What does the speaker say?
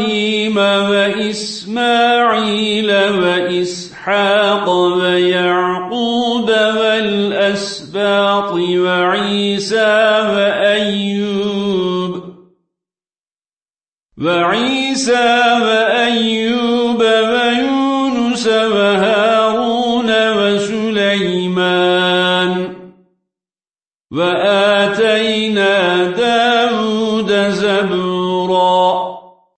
إبراهيم وإسماعيل وإسحاق ويعقوب والأسباط وعيسى وأيوب وعيسى وأيوب ويونس وهارون وسليمان وآتينا داود زبوراً